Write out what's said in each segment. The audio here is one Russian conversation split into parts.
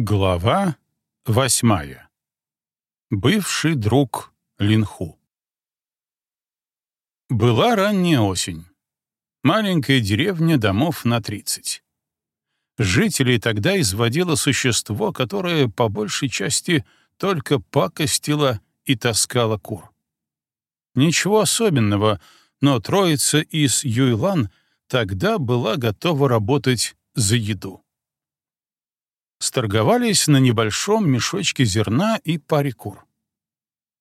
Глава восьмая. Бывший друг Линху. Была ранняя осень. Маленькая деревня домов на тридцать. Жителей тогда изводило существо, которое по большей части только пакостило и таскало кур. Ничего особенного, но троица из Юйлан тогда была готова работать за еду сторговались на небольшом мешочке зерна и паре кур.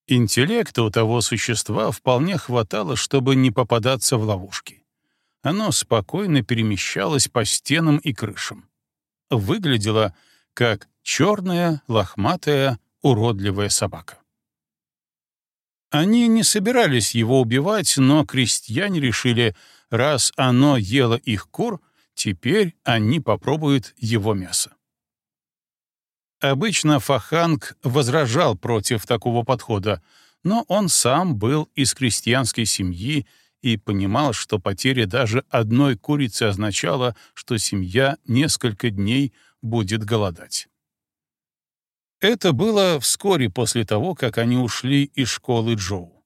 Интеллекта у того существа вполне хватало, чтобы не попадаться в ловушки. Оно спокойно перемещалось по стенам и крышам. Выглядело как черная, лохматая, уродливая собака. Они не собирались его убивать, но крестьяне решили, раз оно ело их кур, теперь они попробуют его мясо. Обычно Фаханг возражал против такого подхода, но он сам был из крестьянской семьи и понимал, что потеря даже одной курицы означала, что семья несколько дней будет голодать. Это было вскоре после того, как они ушли из школы Джоу,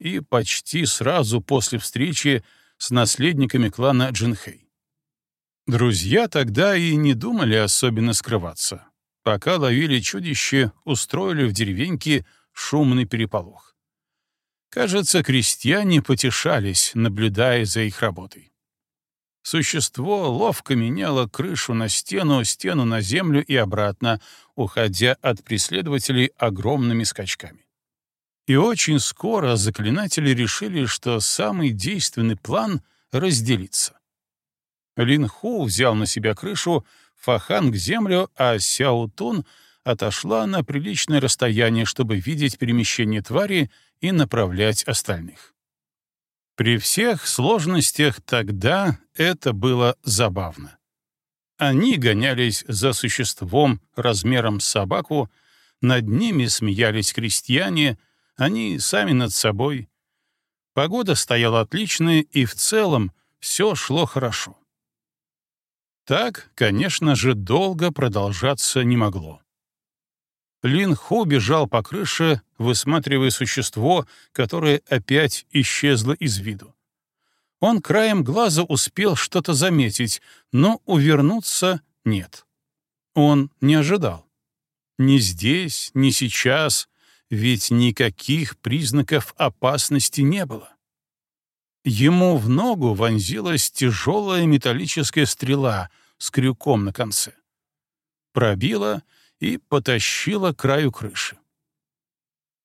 и почти сразу после встречи с наследниками клана Джинхэй. Друзья тогда и не думали особенно скрываться пока ловили чудище, устроили в деревеньке шумный переполох. Кажется, крестьяне потешались, наблюдая за их работой. Существо ловко меняло крышу на стену, стену на землю и обратно, уходя от преследователей огромными скачками. И очень скоро заклинатели решили, что самый действенный план — разделиться. Лин Ху взял на себя крышу, Фаханг — землю, а Сяутун отошла на приличное расстояние, чтобы видеть перемещение твари и направлять остальных. При всех сложностях тогда это было забавно. Они гонялись за существом размером с собаку, над ними смеялись крестьяне, они сами над собой. Погода стояла отличная, и в целом все шло хорошо. Так, конечно же, долго продолжаться не могло. Лин Ху бежал по крыше, высматривая существо, которое опять исчезло из виду. Он краем глаза успел что-то заметить, но увернуться нет. Он не ожидал. Ни здесь, ни сейчас, ведь никаких признаков опасности не было. Ему в ногу вонзилась тяжелая металлическая стрела с крюком на конце. Пробила и потащила к краю крыши.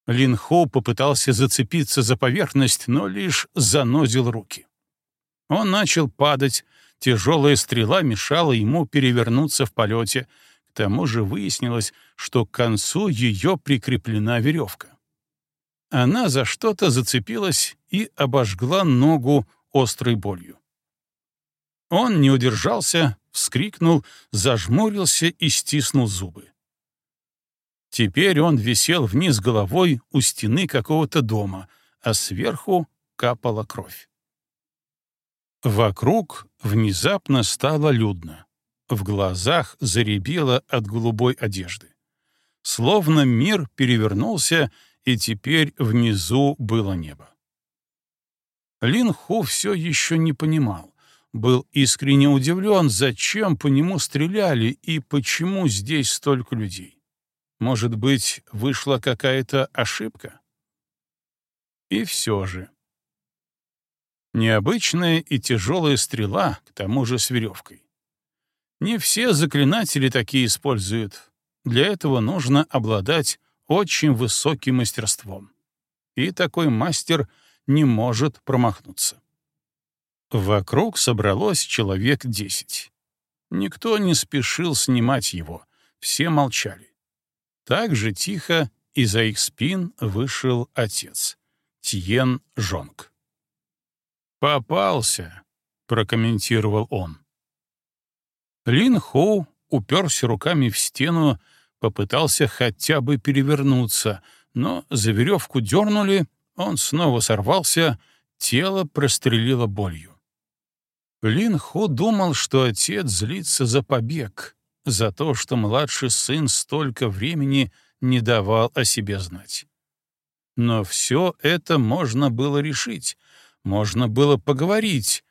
Лин Хоу попытался зацепиться за поверхность, но лишь занозил руки. Он начал падать, тяжелая стрела мешала ему перевернуться в полете, к тому же выяснилось, что к концу ее прикреплена веревка. Она за что-то зацепилась и обожгла ногу острой болью. Он не удержался, вскрикнул, зажмурился и стиснул зубы. Теперь он висел вниз головой у стены какого-то дома, а сверху капала кровь. Вокруг внезапно стало людно. В глазах заребило от голубой одежды. Словно мир перевернулся, и теперь внизу было небо. Лин Ху все еще не понимал, был искренне удивлен, зачем по нему стреляли и почему здесь столько людей. Может быть, вышла какая-то ошибка? И все же. Необычная и тяжелая стрела, к тому же с веревкой. Не все заклинатели такие используют. Для этого нужно обладать очень высоким мастерством. И такой мастер не может промахнуться. Вокруг собралось человек десять. Никто не спешил снимать его, все молчали. Так же тихо из-за их спин вышел отец, Тиен Жонг. «Попался», — прокомментировал он. Лин Хоу уперся руками в стену, попытался хотя бы перевернуться, но за веревку дернули, он снова сорвался, тело прострелило болью. Лин Хо думал, что отец злится за побег, за то, что младший сын столько времени не давал о себе знать. Но все это можно было решить, можно было поговорить.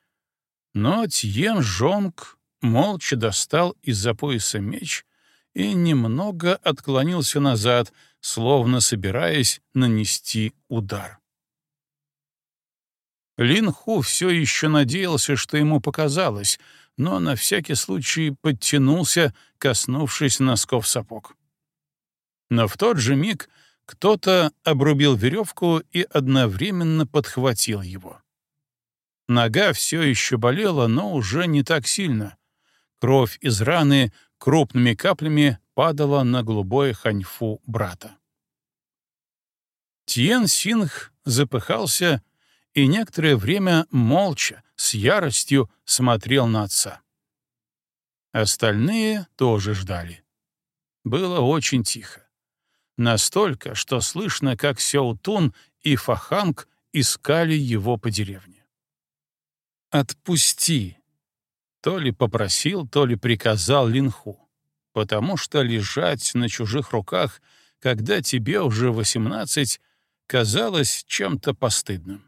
Но Тьен Жонг молча достал из-за пояса меч и немного отклонился назад, словно собираясь нанести удар. Лин Ху все еще надеялся, что ему показалось, но на всякий случай подтянулся, коснувшись носков сапог. Но в тот же миг кто-то обрубил веревку и одновременно подхватил его. Нога все еще болела, но уже не так сильно. Кровь из раны крупными каплями падала на голубое ханьфу брата. Тиен Синг запыхался и некоторое время молча, с яростью смотрел на отца. Остальные тоже ждали. Было очень тихо. Настолько, что слышно, как Сяутун и Фаханг искали его по деревне. «Отпусти!» То ли попросил, то ли приказал Линху, потому что лежать на чужих руках, когда тебе уже восемнадцать, казалось чем-то постыдным.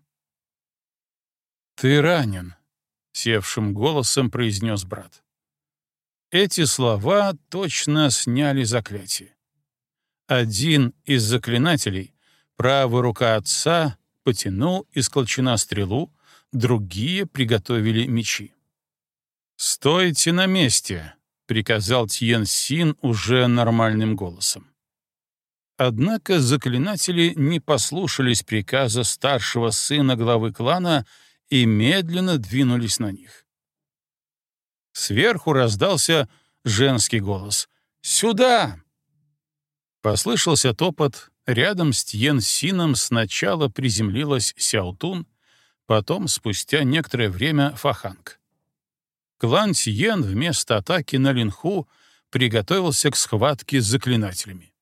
«Ты ранен», — севшим голосом произнес брат. Эти слова точно сняли заклятие. Один из заклинателей, правая рука отца, потянул из колчана стрелу, другие приготовили мечи. «Стойте на месте», — приказал Тьен Син уже нормальным голосом. Однако заклинатели не послушались приказа старшего сына главы клана и медленно двинулись на них. Сверху раздался женский голос. «Сюда!» Послышался топот, рядом с Тьен Сином сначала приземлилась Сяутун, потом, спустя некоторое время, Фаханг. Клан Тьен вместо атаки на Линху приготовился к схватке с заклинателями.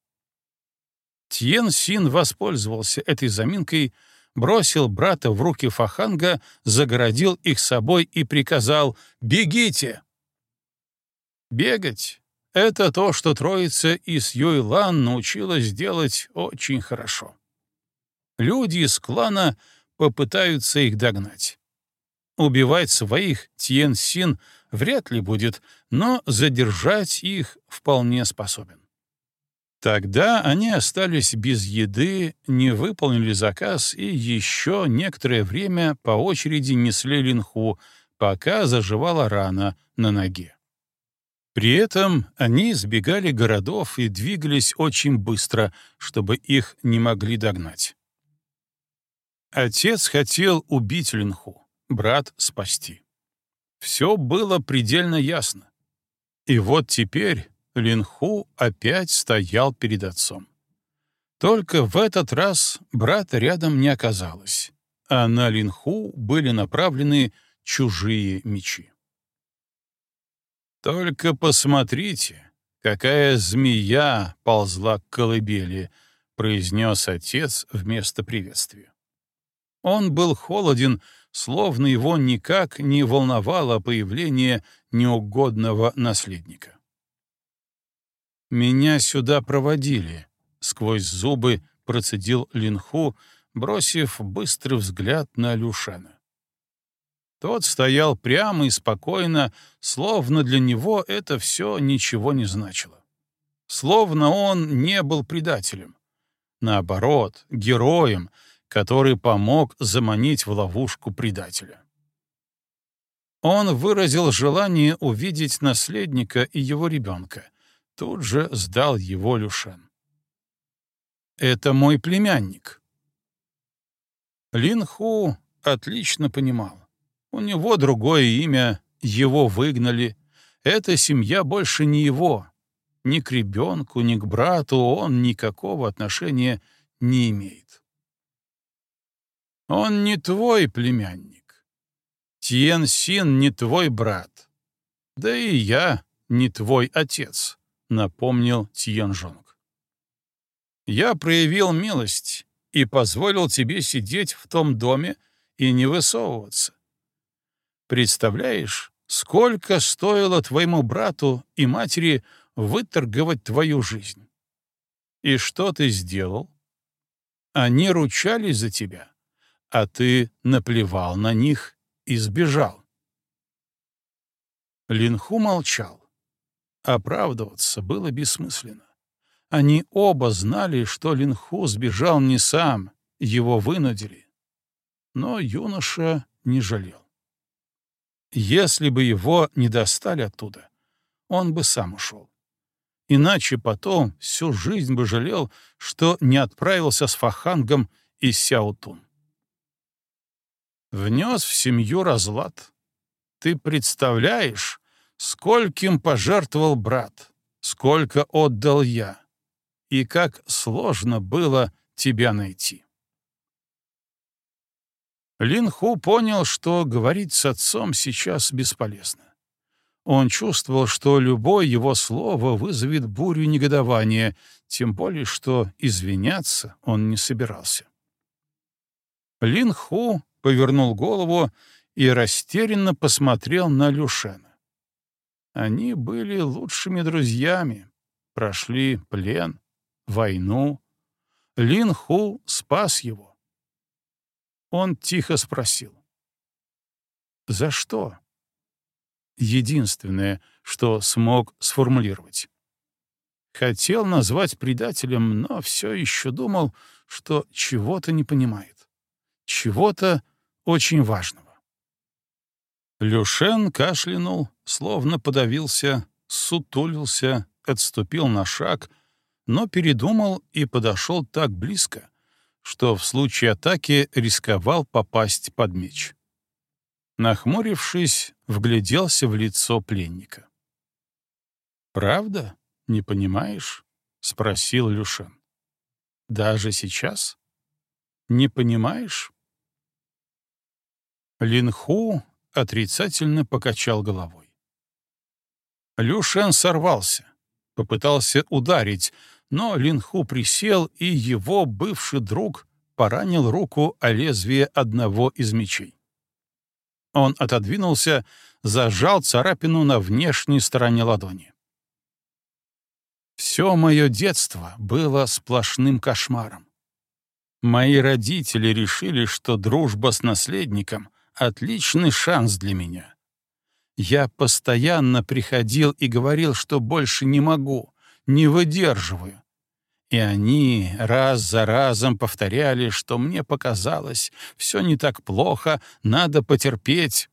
Тьен Син воспользовался этой заминкой — бросил брата в руки Фаханга, загородил их собой и приказал «Бегите!». Бегать — это то, что троица из Юйлан научилась делать очень хорошо. Люди из клана попытаются их догнать. Убивать своих Тьен Син вряд ли будет, но задержать их вполне способен. Тогда они остались без еды, не выполнили заказ и еще некоторое время по очереди несли линху, пока заживала рана на ноге. При этом они избегали городов и двигались очень быстро, чтобы их не могли догнать. Отец хотел убить Линху, брат — спасти. Все было предельно ясно. И вот теперь Линху опять стоял перед отцом. Только в этот раз брата рядом не оказалось, а на Линху были направлены чужие мечи. «Только посмотрите, какая змея ползла к колыбели», — произнес отец вместо приветствия. Он был холоден, словно его никак не волновало появление неугодного наследника. «Меня сюда проводили», — сквозь зубы процедил Линху, бросив быстрый взгляд на Люшена. Тот стоял прямо и спокойно, словно для него это все ничего не значило. Словно он не был предателем. Наоборот, героем, который помог заманить в ловушку предателя. Он выразил желание увидеть наследника и его ребенка — Тут же сдал его Люшен. «Это мой племянник». Лин Ху отлично понимал. У него другое имя, его выгнали. Эта семья больше не его. Ни к ребенку, ни к брату он никакого отношения не имеет. Он не твой племянник. Тиен Син не твой брат. Да и я не твой отец. — напомнил Тьянжонг. «Я проявил милость и позволил тебе сидеть в том доме и не высовываться. Представляешь, Сколько стоило твоему брату и матери выторговать твою жизнь? И что ты сделал? Они ручались за тебя, а ты наплевал на них и сбежал. Линху молчал. Оправдываться было бессмысленно. Они оба знали, что Линху сбежал не сам, его вынудили. Но юноша не жалел. Если бы его не достали оттуда, он бы сам ушел. Иначе потом всю жизнь бы жалел, что не отправился с Фахангом из Сяутун. Внес в семью разлад. Ты представляешь, скольким пожертвовал брат, сколько отдал я, и как сложно было тебя найти. Лин Ху понял, что говорить с отцом сейчас бесполезно. Он чувствовал, что любое его слово вызовет бурю негодования, тем более что извиняться он не собирался. Лин Ху повернул голову и растерянно посмотрел на Люшена. Они были лучшими друзьями, прошли плен, войну. Лин Ху спас его. Он тихо спросил. «За что?» Единственное, что смог сформулировать. Хотел назвать предателем, но все еще думал, что чего-то не понимает. Чего-то очень важного. Люшен кашлянул, словно подавился, сутулился, отступил на шаг, но передумал и подошел так близко, что в случае атаки рисковал попасть под меч. Нахмурившись, вгляделся в лицо пленника. «Правда? Не понимаешь?» — спросил Люшен. «Даже сейчас? Не понимаешь?» Линху отрицательно покачал головой. Люшен сорвался, попытался ударить, но Линху присел, и его бывший друг поранил руку о лезвие одного из мечей. Он отодвинулся, зажал царапину на внешней стороне ладони. Все мое детство было сплошным кошмаром. Мои родители решили, что дружба с наследником — отличный шанс для меня. Я постоянно приходил и говорил, что больше не могу, не выдерживаю. И они раз за разом повторяли, что мне показалось, все не так плохо, надо потерпеть.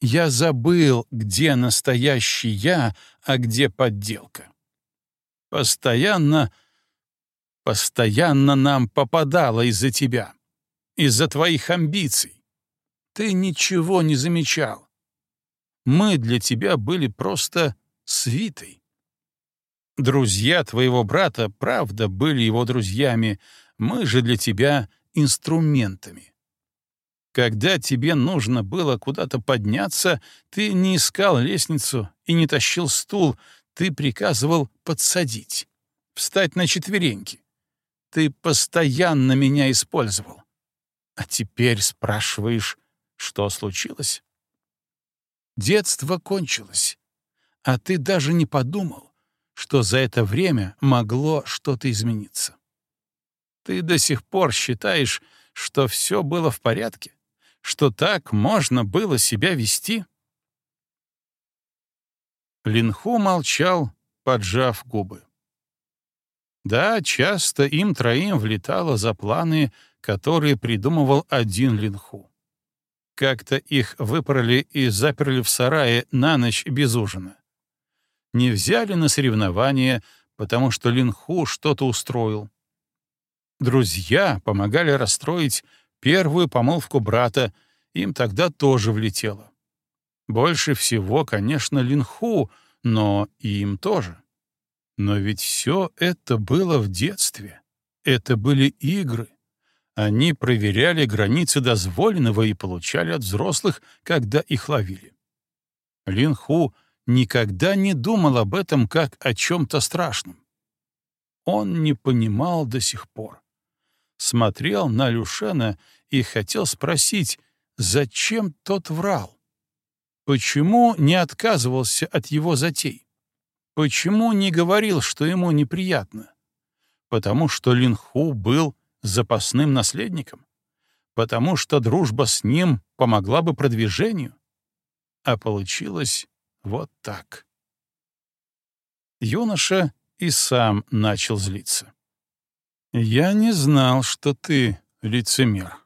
Я забыл, где настоящий я, а где подделка. Постоянно, постоянно нам попадало из-за тебя, из-за твоих амбиций. Ты ничего не замечал. Мы для тебя были просто свитой. Друзья твоего брата, правда, были его друзьями, мы же для тебя инструментами. Когда тебе нужно было куда-то подняться, ты не искал лестницу и не тащил стул, ты приказывал подсадить, встать на четвереньки. Ты постоянно меня использовал. А теперь спрашиваешь, что случилось? Детство кончилось, а ты даже не подумал, что за это время могло что-то измениться. Ты до сих пор считаешь, что все было в порядке? Что так можно было себя вести? Линху молчал, поджав губы. Да, часто им троим влетало за планы, которые придумывал один Линху. Как-то их выпороли и заперли в сарае на ночь без ужина не взяли на соревнования, потому что Линху что-то устроил. Друзья помогали расстроить первую помолвку брата, им тогда тоже влетело. Больше всего, конечно, Линху, но и им тоже. Но ведь все это было в детстве. Это были игры. Они проверяли границы дозволенного и получали от взрослых, когда их ловили. Линху никогда не думал об этом как о чем-то страшном. Он не понимал до сих пор. Смотрел на Люшена и хотел спросить, зачем тот врал. Почему не отказывался от его затей? Почему не говорил, что ему неприятно? Потому что Линху был запасным наследником? Потому что дружба с ним помогла бы продвижению? А получилось вот так. Юноша и сам начал злиться. «Я не знал, что ты лицемер».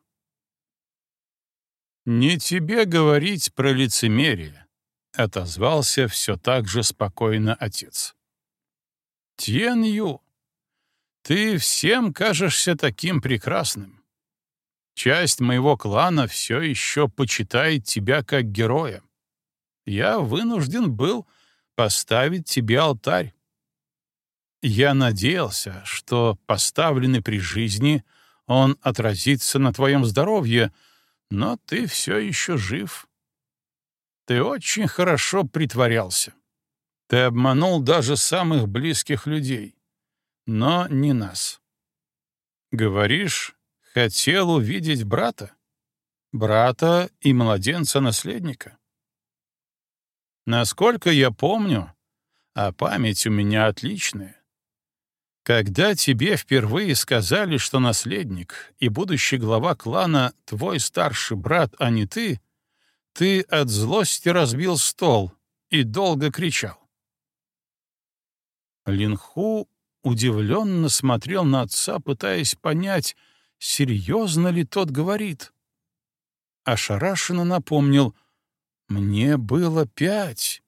«Не тебе говорить про лицемерие», — отозвался все так же спокойно отец. «Тьен Ю, ты всем кажешься таким прекрасным. Часть моего клана все еще почитает тебя как героя. Я вынужден был поставить тебе алтарь. Я надеялся, что, поставленный при жизни, он отразится на твоем здоровье, но ты все еще жив. Ты очень хорошо притворялся. Ты обманул даже самых близких людей но не нас. Говоришь, хотел увидеть брата? Брата и младенца-наследника? Насколько я помню, а память у меня отличная, когда тебе впервые сказали, что наследник и будущий глава клана твой старший брат, а не ты, ты от злости разбил стол и долго кричал. Линху удивленно смотрел на отца, пытаясь понять, серьезно ли тот говорит. Ошарашенно напомнил, «Мне было пять».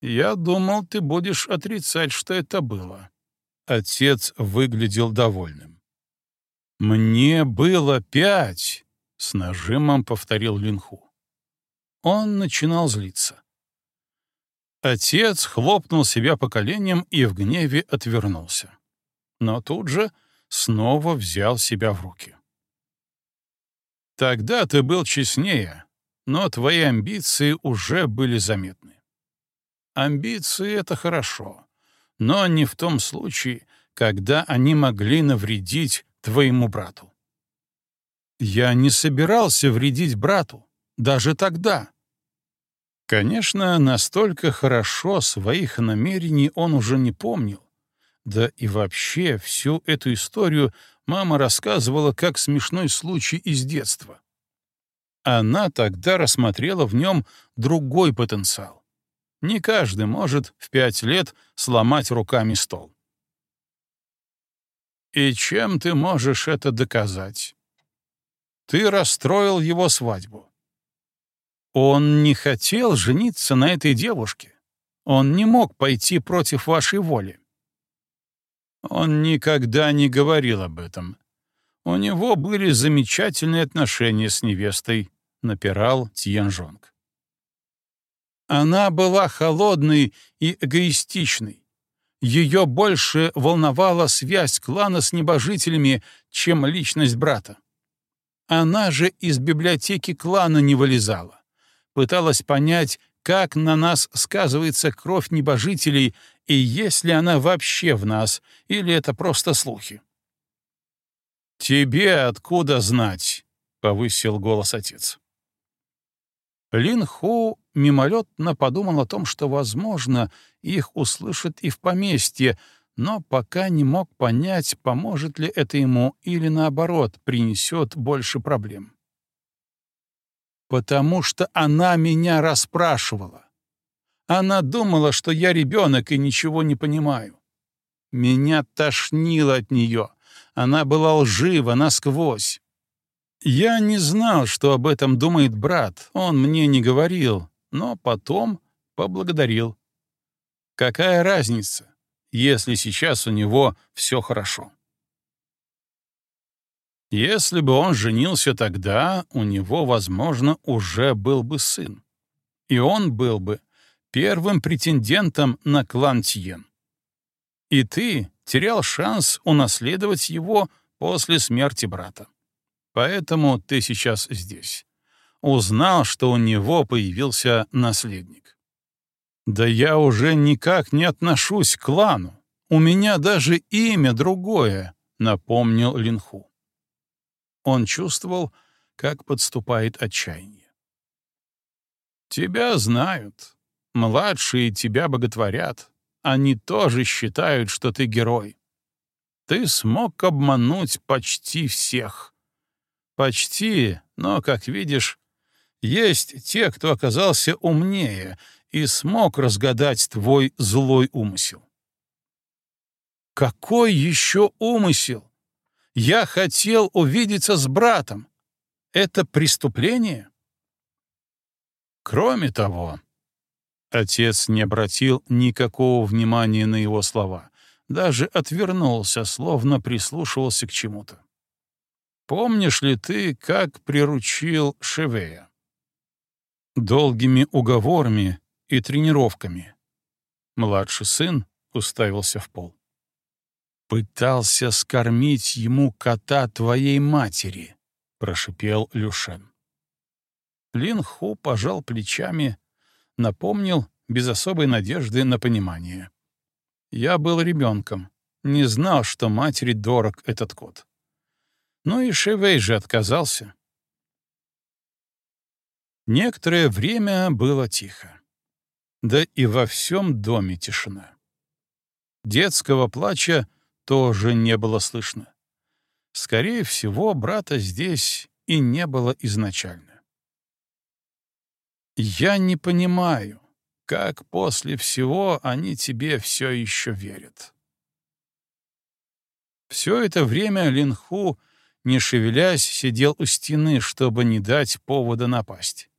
«Я думал, ты будешь отрицать, что это было». Отец выглядел довольным. «Мне было пять», — с нажимом повторил Линху. Он начинал злиться. Отец хлопнул себя по коленям и в гневе отвернулся. Но тут же снова взял себя в руки. Тогда ты был честнее, но твои амбиции уже были заметны. Амбиции — это хорошо, но не в том случае, когда они могли навредить твоему брату. Я не собирался вредить брату, даже тогда, Конечно, настолько хорошо своих намерений он уже не помнил. Да и вообще всю эту историю мама рассказывала как смешной случай из детства. Она тогда рассмотрела в нем другой потенциал. Не каждый может в пять лет сломать руками стол. И чем ты можешь это доказать? Ты расстроил его свадьбу. Он не хотел жениться на этой девушке. Он не мог пойти против вашей воли. Он никогда не говорил об этом. У него были замечательные отношения с невестой, напирал Тьянжонг. Она была холодной и эгоистичной. Ее больше волновала связь клана с небожителями, чем личность брата. Она же из библиотеки клана не вылезала пыталась понять, как на нас сказывается кровь небожителей и есть ли она вообще в нас, или это просто слухи. «Тебе откуда знать?» — повысил голос отец. Лин Ху мимолетно подумал о том, что, возможно, их услышат и в поместье, но пока не мог понять, поможет ли это ему или, наоборот, принесет больше проблем потому что она меня расспрашивала. Она думала, что я ребенок и ничего не понимаю. Меня тошнило от нее. Она была лжива насквозь. Я не знал, что об этом думает брат, он мне не говорил, но потом поблагодарил. Какая разница, если сейчас у него все хорошо? Если бы он женился тогда, у него, возможно, уже был бы сын. И он был бы первым претендентом на клан Тьен. И ты терял шанс унаследовать его после смерти брата. Поэтому ты сейчас здесь. Узнал, что у него появился наследник. Да я уже никак не отношусь к клану. У меня даже имя другое, напомнил Линху. Он чувствовал, как подступает отчаяние. Тебя знают. Младшие тебя боготворят. Они тоже считают, что ты герой. Ты смог обмануть почти всех. Почти, но, как видишь, есть те, кто оказался умнее и смог разгадать твой злой умысел. Какой еще умысел? Я хотел увидеться с братом. Это преступление? Кроме того, отец не обратил никакого внимания на его слова, даже отвернулся, словно прислушивался к чему-то. Помнишь ли ты, как приручил Шевея? Долгими уговорами и тренировками. Младший сын уставился в пол. «Пытался скормить ему кота твоей матери», — прошипел Люшен. Лин Ху пожал плечами, напомнил без особой надежды на понимание. «Я был ребенком, не знал, что матери дорог этот кот. Ну и Шевей же отказался». Некоторое время было тихо. Да и во всем доме тишина. Детского плача тоже не было слышно. Скорее всего, брата здесь и не было изначально. Я не понимаю, как после всего они тебе все еще верят. Все это время Линху, не шевелясь, сидел у стены, чтобы не дать повода напасть.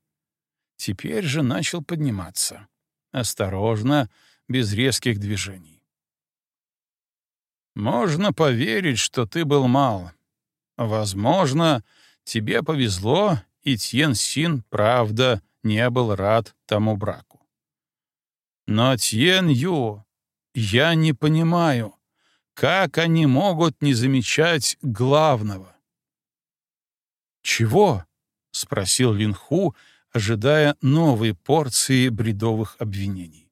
Теперь же начал подниматься. Осторожно, без резких движений. Можно поверить, что ты был мал. Возможно, тебе повезло, и Тьен Син, правда, — не был рад тому браку. Но Тьен Ю, я не понимаю, как они могут не замечать главного. «Чего?» — спросил Линху, ожидая новой порции бредовых обвинений.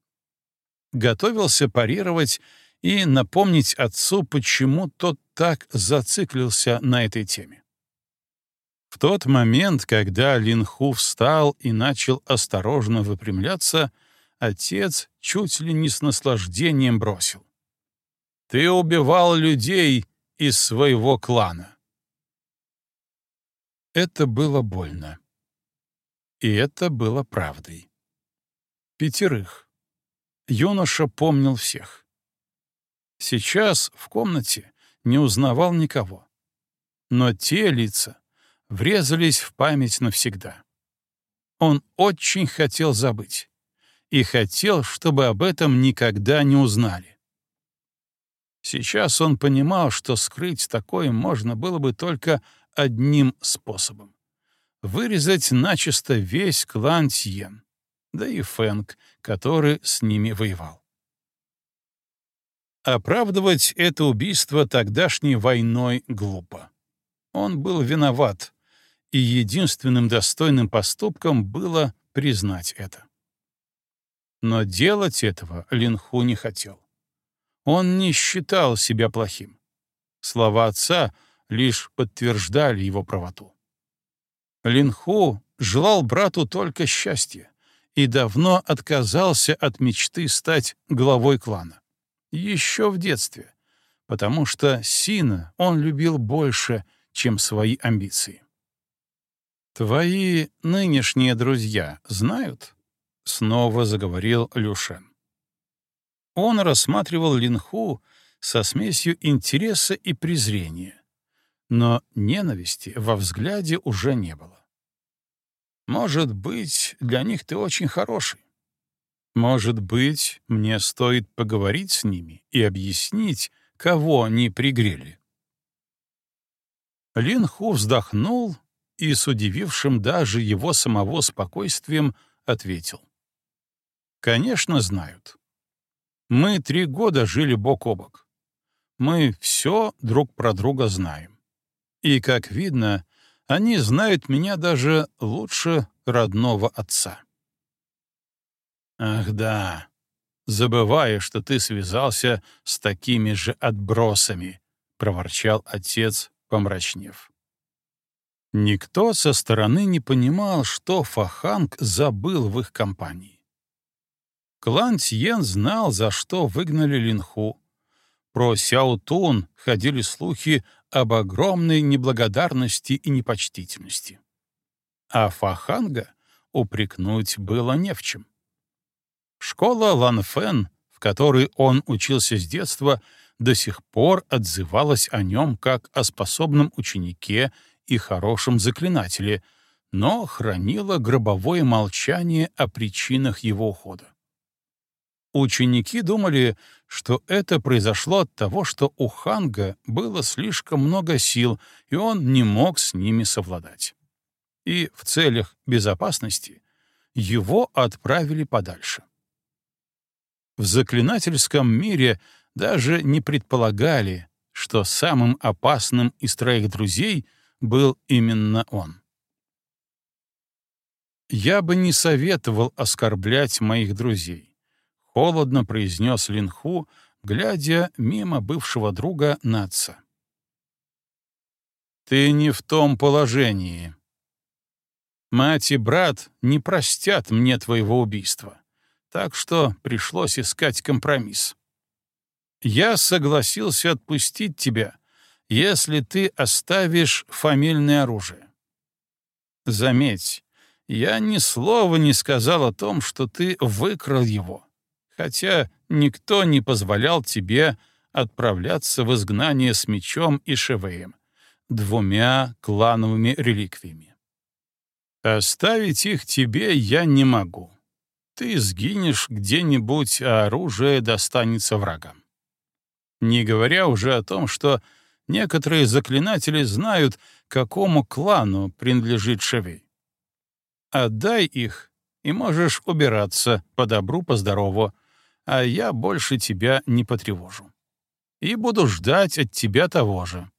Готовился парировать и напомнить отцу, почему тот так зациклился на этой теме. В тот момент, когда Линху встал и начал осторожно выпрямляться, отец чуть ли не с наслаждением бросил. «Ты убивал людей из своего клана». Это было больно. И это было правдой. Пятерых. Юноша помнил всех. Сейчас в комнате не узнавал никого. Но те лица, врезались в память навсегда. Он очень хотел забыть и хотел, чтобы об этом никогда не узнали. Сейчас он понимал, что скрыть такое можно было бы только одним способом — вырезать начисто весь клан Тьен, да и Фэнг, который с ними воевал. Оправдывать это убийство тогдашней войной глупо. Он был виноват, и единственным достойным поступком было признать это. Но делать этого Линху не хотел. Он не считал себя плохим. Слова отца лишь подтверждали его правоту. Линху желал брату только счастья и давно отказался от мечты стать главой клана. Еще в детстве, потому что Сина он любил больше, чем свои амбиции. «Твои нынешние друзья знают?» — снова заговорил Люшен. Он рассматривал Линху со смесью интереса и презрения, но ненависти во взгляде уже не было. «Может быть, для них ты очень хороший. Может быть, мне стоит поговорить с ними и объяснить, кого они пригрели». Линху вздохнул и с удивившим даже его самого спокойствием ответил. «Конечно, знают. Мы три года жили бок о бок. Мы все друг про друга знаем. И, как видно, они знают меня даже лучше родного отца». «Ах да, забывая, что ты связался с такими же отбросами», — проворчал отец, помрачнев. Никто со стороны не понимал, что Фаханг забыл в их компании. Клан Тьен знал, за что выгнали Линху. Про Сяо Тун ходили слухи об огромной неблагодарности и непочтительности. А Фаханга упрекнуть было не в чем. Школа Ланфен, в которой он учился с детства, до сих пор отзывалась о нем как о способном ученике и хорошем заклинателе, но хранила гробовое молчание о причинах его ухода. Ученики думали, что это произошло от того, что у Ханга было слишком много сил, и он не мог с ними совладать. И в целях безопасности его отправили подальше. В заклинательском мире даже не предполагали, что самым опасным из троих друзей был именно он. «Я бы не советовал оскорблять моих друзей», — холодно произнес Линху, глядя мимо бывшего друга на отца. «Ты не в том положении. Мать и брат не простят мне твоего убийства, так что пришлось искать компромисс. Я согласился отпустить тебя, если ты оставишь фамильное оружие. Заметь, я ни слова не сказал о том, что ты выкрал его, хотя никто не позволял тебе отправляться в изгнание с мечом и шевеем, двумя клановыми реликвиями. Оставить их тебе я не могу. Ты сгинешь где-нибудь, а оружие достанется врагам. Не говоря уже о том, что Некоторые заклинатели знают, какому клану принадлежит Шевей. Отдай их, и можешь убираться по добру, по здорову, а я больше тебя не потревожу. И буду ждать от тебя того же.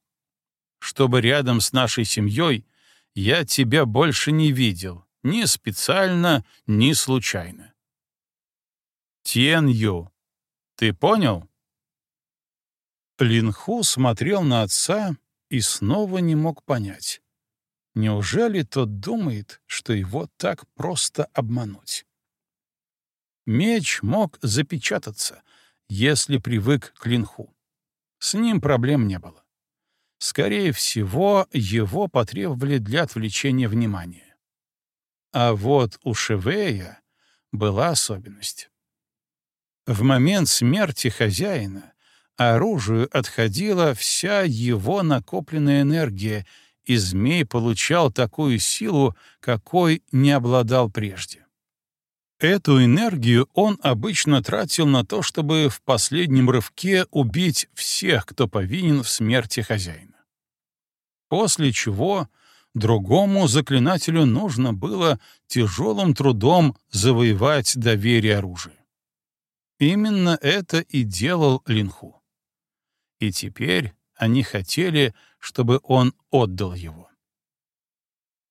Чтобы рядом с нашей семьей я тебя больше не видел, ни специально, ни случайно. Тен Ю, ты понял? Линху смотрел на отца и снова не мог понять. Неужели тот думает, что его так просто обмануть? Меч мог запечататься, если привык к Линху. С ним проблем не было. Скорее всего, его потребовали для отвлечения внимания. А вот у Шевея была особенность. В момент смерти хозяина оружию отходила вся его накопленная энергия, и змей получал такую силу, какой не обладал прежде. Эту энергию он обычно тратил на то, чтобы в последнем рывке убить всех, кто повинен в смерти хозяина. После чего другому заклинателю нужно было тяжелым трудом завоевать доверие оружия. Именно это и делал Линху и теперь они хотели, чтобы он отдал его.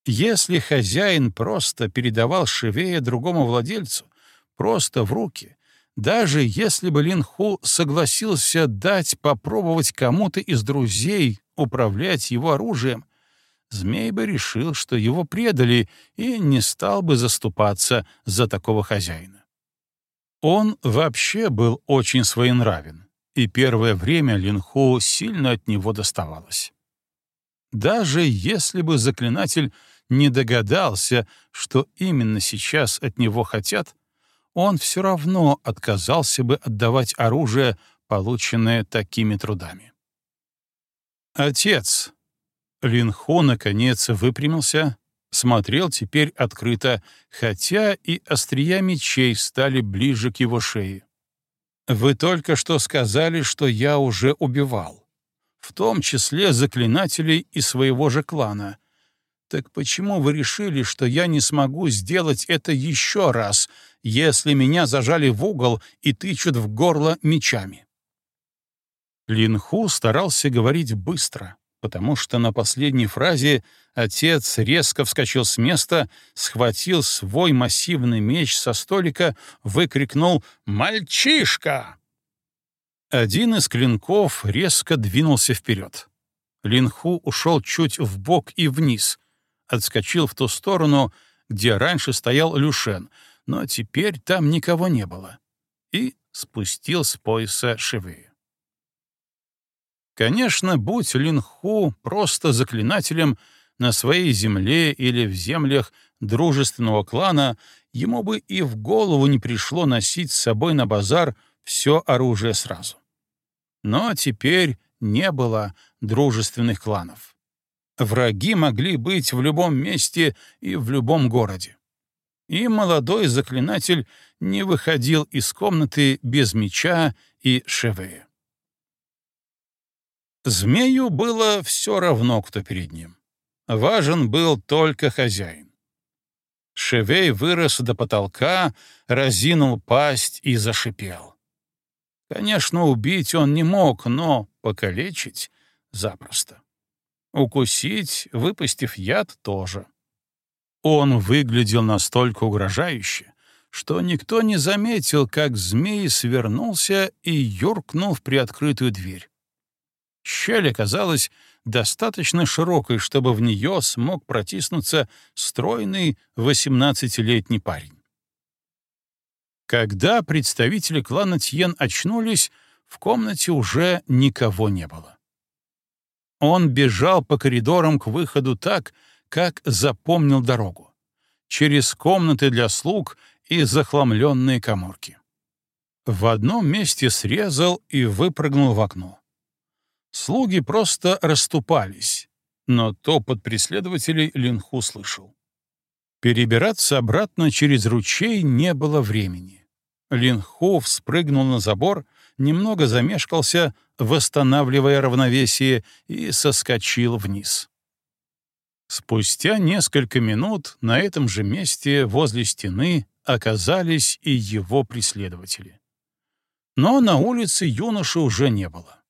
Если хозяин просто передавал Шивея другому владельцу, просто в руки, даже если бы Линху согласился дать попробовать кому-то из друзей управлять его оружием, змей бы решил, что его предали, и не стал бы заступаться за такого хозяина. Он вообще был очень своенравен и первое время Линху сильно от него доставалось. Даже если бы заклинатель не догадался, что именно сейчас от него хотят, он все равно отказался бы отдавать оружие, полученное такими трудами. «Отец!» Линху наконец выпрямился, смотрел теперь открыто, хотя и острия мечей стали ближе к его шее. Вы только что сказали, что я уже убивал, в том числе заклинателей из своего же клана. Так почему вы решили, что я не смогу сделать это еще раз, если меня зажали в угол и тычут в горло мечами? Линху старался говорить быстро, потому что на последней фразе отец резко вскочил с места, схватил свой массивный меч со столика, выкрикнул «Мальчишка!». Один из клинков резко двинулся вперед. Линху ушел чуть вбок и вниз, отскочил в ту сторону, где раньше стоял Люшен, но теперь там никого не было, и спустил с пояса шивы. Конечно, будь Линху просто заклинателем на своей земле или в землях дружественного клана, ему бы и в голову не пришло носить с собой на базар все оружие сразу. Но теперь не было дружественных кланов. Враги могли быть в любом месте и в любом городе. И молодой заклинатель не выходил из комнаты без меча и шевея. Змею было все равно, кто перед ним. Важен был только хозяин. Шевей вырос до потолка, разинул пасть и зашипел. Конечно, убить он не мог, но покалечить — запросто. Укусить, выпустив яд, тоже. Он выглядел настолько угрожающе, что никто не заметил, как змей свернулся и юркнул в приоткрытую дверь. Щель оказалась достаточно широкой, чтобы в нее смог протиснуться стройный восемнадцатилетний парень. Когда представители клана Тьен очнулись, в комнате уже никого не было. Он бежал по коридорам к выходу так, как запомнил дорогу, через комнаты для слуг и захламленные коморки. В одном месте срезал и выпрыгнул в окно. Слуги просто расступались, но топот преследователей Линху слышал. Перебираться обратно через ручей не было времени. Линху спрыгнул на забор, немного замешкался, восстанавливая равновесие, и соскочил вниз. Спустя несколько минут на этом же месте возле стены оказались и его преследователи. Но на улице юноши уже не было.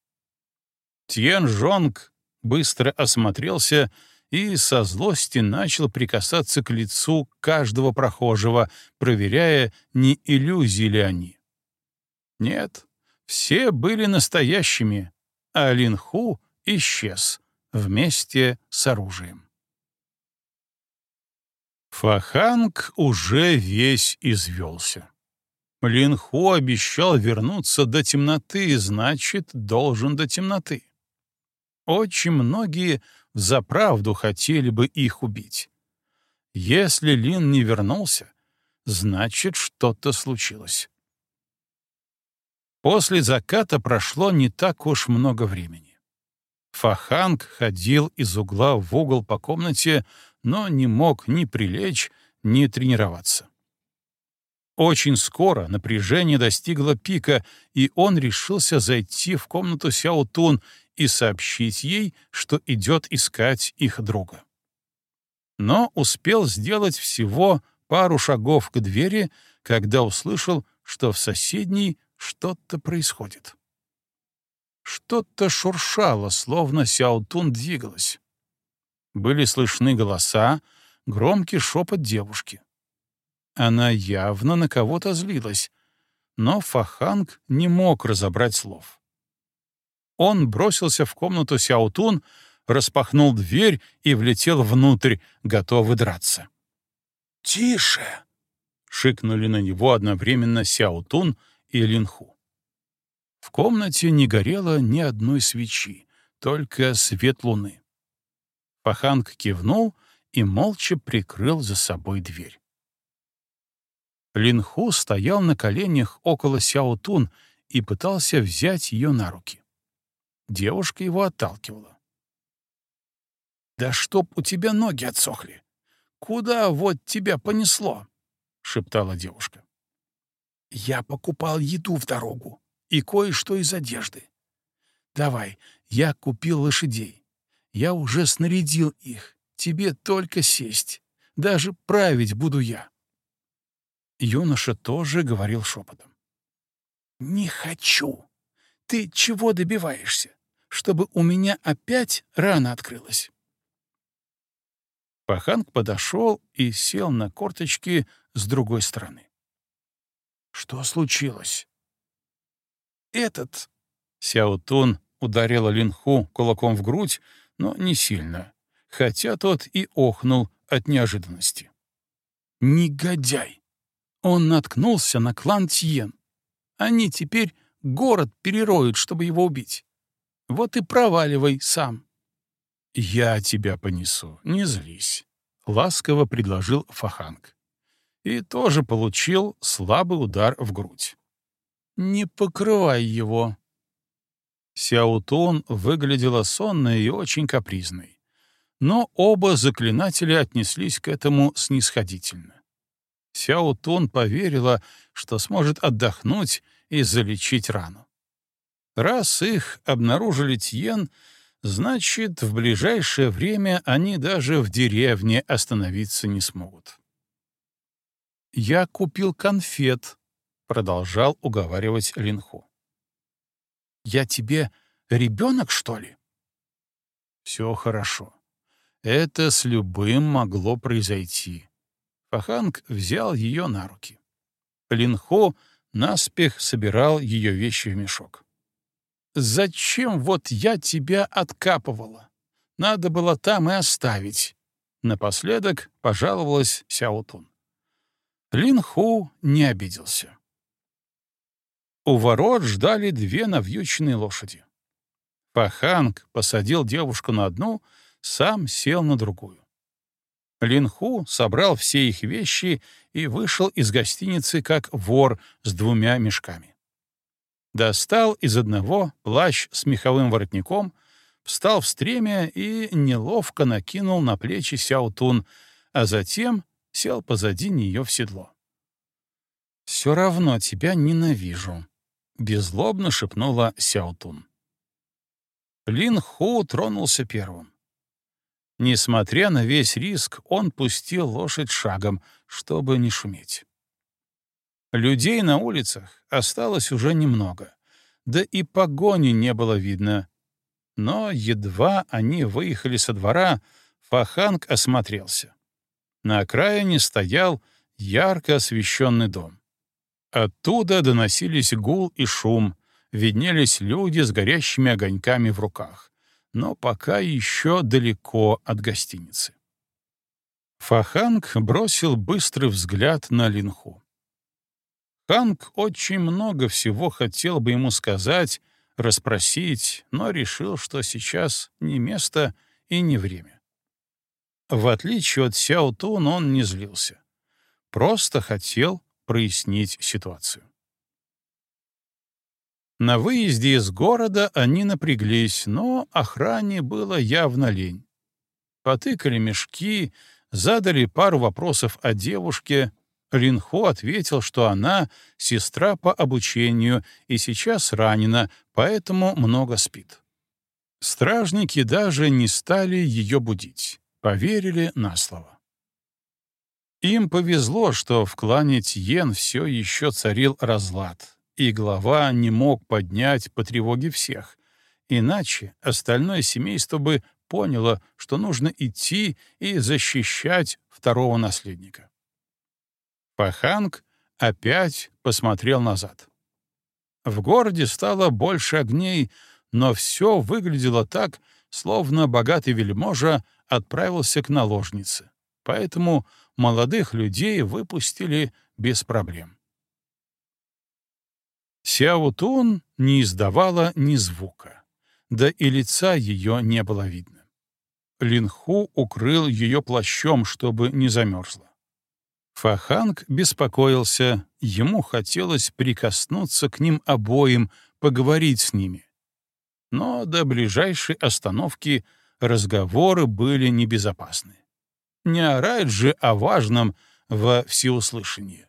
Тьен Жонг быстро осмотрелся и со злости начал прикасаться к лицу каждого прохожего, проверяя, не иллюзии ли они. Нет, все были настоящими, а Линху исчез вместе с оружием. Фаханг уже весь извелся. Линху обещал вернуться до темноты, значит, должен до темноты. Очень многие взаправду хотели бы их убить. Если Лин не вернулся, значит, что-то случилось. После заката прошло не так уж много времени. Фаханг ходил из угла в угол по комнате, но не мог ни прилечь, ни тренироваться. Очень скоро напряжение достигло пика, и он решился зайти в комнату Сяо Тун и сообщить ей, что идет искать их друга. Но успел сделать всего пару шагов к двери, когда услышал, что в соседней что-то происходит. Что-то шуршало, словно Сяотун двигалась. Были слышны голоса, громкий шепот девушки. Она явно на кого-то злилась, но Фаханг не мог разобрать слов. Он бросился в комнату Сяотун, распахнул дверь и влетел внутрь, готовый драться. «Тише!» — шикнули на него одновременно Сяотун и Линху. В комнате не горело ни одной свечи, только свет луны. Паханг кивнул и молча прикрыл за собой дверь. Линху стоял на коленях около Сяотун и пытался взять ее на руки. Девушка его отталкивала. «Да чтоб у тебя ноги отсохли! Куда вот тебя понесло?» — шептала девушка. «Я покупал еду в дорогу и кое-что из одежды. Давай, я купил лошадей. Я уже снарядил их. Тебе только сесть. Даже править буду я». Юноша тоже говорил шепотом. «Не хочу. Ты чего добиваешься? Чтобы у меня опять рана открылась?» Паханг подошел и сел на корточки с другой стороны. «Что случилось?» «Этот...» — Сяо Тун ударила Линху кулаком в грудь, но не сильно, хотя тот и охнул от неожиданности. Негодяй! Он наткнулся на клан Тьен. Они теперь город перероют, чтобы его убить. Вот и проваливай сам. «Я тебя понесу, не злись», — ласково предложил Фаханг. И тоже получил слабый удар в грудь. «Не покрывай его». Сяутун выглядела сонной и очень капризной. Но оба заклинателя отнеслись к этому снисходительно. Сяутун поверила, что сможет отдохнуть и залечить рану. Раз их обнаружили Тьен, значит, в ближайшее время они даже в деревне остановиться не смогут. «Я купил конфет», — продолжал уговаривать Линху. «Я тебе ребенок, что ли?» «Все хорошо. Это с любым могло произойти». Фаханг взял ее на руки. Линхо наспех собирал ее вещи в мешок. «Зачем вот я тебя откапывала? Надо было там и оставить». Напоследок пожаловалась Сяотун. Лин Ху не обиделся. У ворот ждали две навьюченные лошади. Паханг посадил девушку на одну, сам сел на другую. Линху собрал все их вещи и вышел из гостиницы как вор с двумя мешками. Достал из одного плащ с меховым воротником, встал в стремя и неловко накинул на плечи Сяутун, а затем сел позади нее в седло. «Все равно тебя ненавижу», — беззлобно шепнула Сяутун. Лин Ху тронулся первым. Несмотря на весь риск, он пустил лошадь шагом, чтобы не шуметь. Людей на улицах осталось уже немного, да и погони не было видно. Но едва они выехали со двора, Фаханг осмотрелся. На окраине стоял ярко освещенный дом. Оттуда доносились гул и шум, виднелись люди с горящими огоньками в руках но пока еще далеко от гостиницы. Фаханг бросил быстрый взгляд на Линху. Ханг очень много всего хотел бы ему сказать, расспросить, но решил, что сейчас не место и не время. В отличие от Сяо Тун, он не злился. Просто хотел прояснить ситуацию. На выезде из города они напряглись, но охране было явно лень. Потыкали мешки, задали пару вопросов о девушке. Линхо ответил, что она — сестра по обучению и сейчас ранена, поэтому много спит. Стражники даже не стали ее будить, поверили на слово. Им повезло, что в клане Тьен все еще царил разлад, и глава не мог поднять по тревоге всех, иначе остальное семейство бы поняло, что нужно идти и защищать второго наследника. Паханг опять посмотрел назад. В городе стало больше огней, но все выглядело так, словно богатый вельможа отправился к наложнице, поэтому молодых людей выпустили без проблем. Сяутун не издавала ни звука, да и лица ее не было видно. Линху укрыл ее плащом, чтобы не замерзла. Фаханг беспокоился, ему хотелось прикоснуться к ним обоим, поговорить с ними. Но до ближайшей остановки разговоры были небезопасны. Не орать же о важном во всеуслышание.